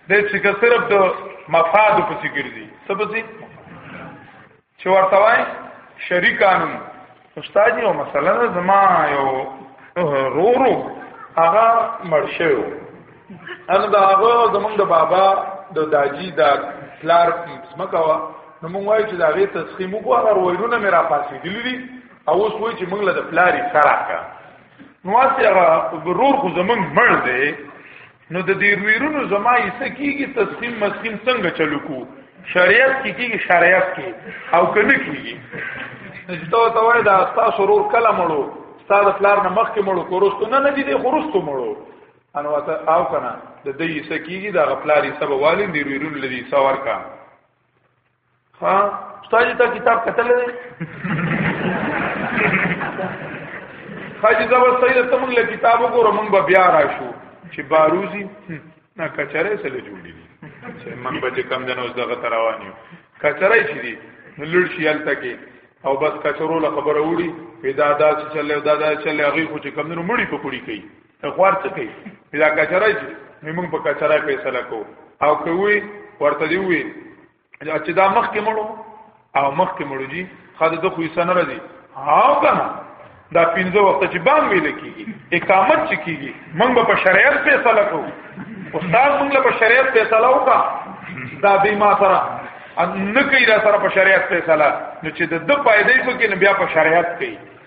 دې چې صرف د مفاد په څیر دي سبزي چې ورته وای شریکانو استاد یو مثلا زما یو رورو هغه مرشه و ان دا هغه زمونږ د بابا د داجی د پلار سمکا وا نو مونږ وایو چې دا غي تسخیم کو هغه رویدونه مې را پاسې دي او اوس وایي چې مونږ له د پلاری سره کا نو واسه هغه ورور خو زمونږ مړ دی نو د دې ویرونو زما یې څه کیږي تسخیم مسخیم څنګه چلو کو شریعت کې کیږي شریعت کې او کنه کیږي دا ته وای دا تاسو ورور کله مړو ستاسو پلار نه مخکې مړو کورستو نه نه دي دي خورستو مړو ان وته او کنه د دې څه کیږي دا غپلاري سبب والین دی ویرونو لدی سوار کا ها ستاسو ته کتاب کتل دی خاجي زبر سید ته موږ له کتاب وګورو موږ به بیا راشو چې باروزی نه کچره سره جوړی دي چې موږ به کم جن اوس دغه تروانی کچره شي دي لړ شي الته کې او بس کچرو له خبره وړي پیدا دا چې چلے دا دا چلے هغه خو چې کم نو مړی په پوری کوي اخوار څه کوي دا کچرای چې موږ په کچرای فیصله کو او کوي ورته دی وي چې دا مخ کې مړو او مخ کې مړو جی خاله د خو یې سن راځي ها کنه دا پنځه وخت چې بام ویل کیږي اقامت چې کیږي موږ په شریعت فیصله کو استاد موږ په شریعت فیصله وکا دا به ما سره ان نه کوي دا سره په شریعت فیصله نو چې د د پایدې په کې بیا په شریعت کوي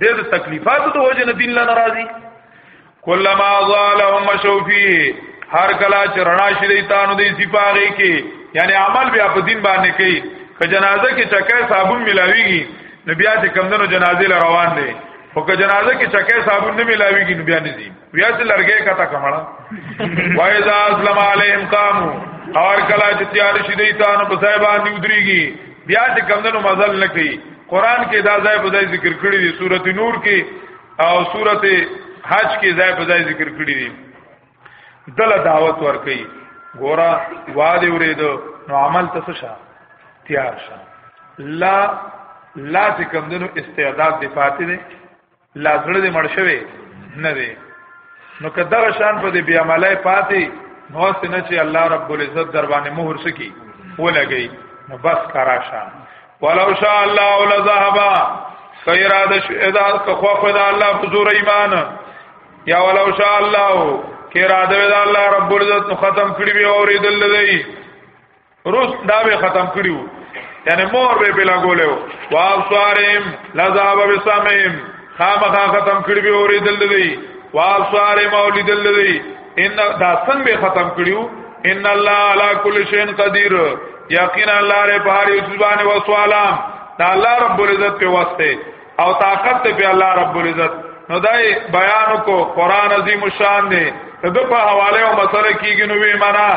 دې د تکلیفاتو د وجه نه دین لا ناراضي کلمہ ظالهم مشوفیه هر کلا چې رڼا شې دی تانو دې سپاغي کې یعنی عمل بیا په دین باندې کوي که جنازه کې چکه صابون ملاويږي نو بیا چې کمندونو جنازې روان دي خو که جنازه کې چکه صابون نه ملاويږي نو بیا نه دي بیا چې لرګې کته کمړه وای ذا اسلام علیهم قامو اور کلا چې تیار شې دی تا نو په ځای باندې ودریږي بیا چې کمندونو مزل نکړي قران کې دا ځای په ځای ذکر کړی دی سورته نور کې او سورته حج کې ځای په ځای ذکر کړی دی دل دعوت ور کوي ګورا واده ورید نو عمل تاسو شه تیار شه لا لا چې کمندونو استعداد دی فاتې لا زړه دې مړ شوی نه دی نو که دغه شان په دې بیا ملای پاتې نو سينه چې الله رب العزت در باندې مهر سکی ولګي نو بس کرا شان ولو شاء الله لذهب خیراد شهدا که خو خدا الله حضور ایمان یا ولو شاء الله کې را ده الله رب العزت ختم کړی وي او ریدل دی روس دا به ختم کړیو یعنی مور به بلا ګولیو وابصارهم لذاب بسمهم خامخا ختم کړی به اورې دل دی وابصارهم اولی دل دی ان دا څنګه به ختم کړیو ان الله علی کل شیء قدیر یقینا الله ر بهاری ځوان وسوالام دا الله رب العزت په واسطه او طاقت ته په الله رب العزت نو دای بیان کو قران عظیم شان دی ته په حواله او مسله کیږي نو وی معنا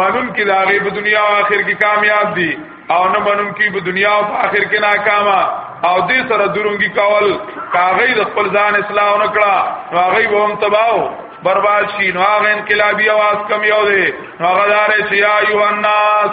منون کې دا غي په دنیا او آخر کې کامیاب دي او نه منون کې په دنیا او آخر کې ناکاما او دې سره درونګي کول کاغی د خپل ځان اصلاح نه کړه نو هغه به هم تباو برباد شي نو هغه انقلابي आवाज کم یو دی هغه دار چې یا ایو الناس